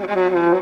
Mm-hmm.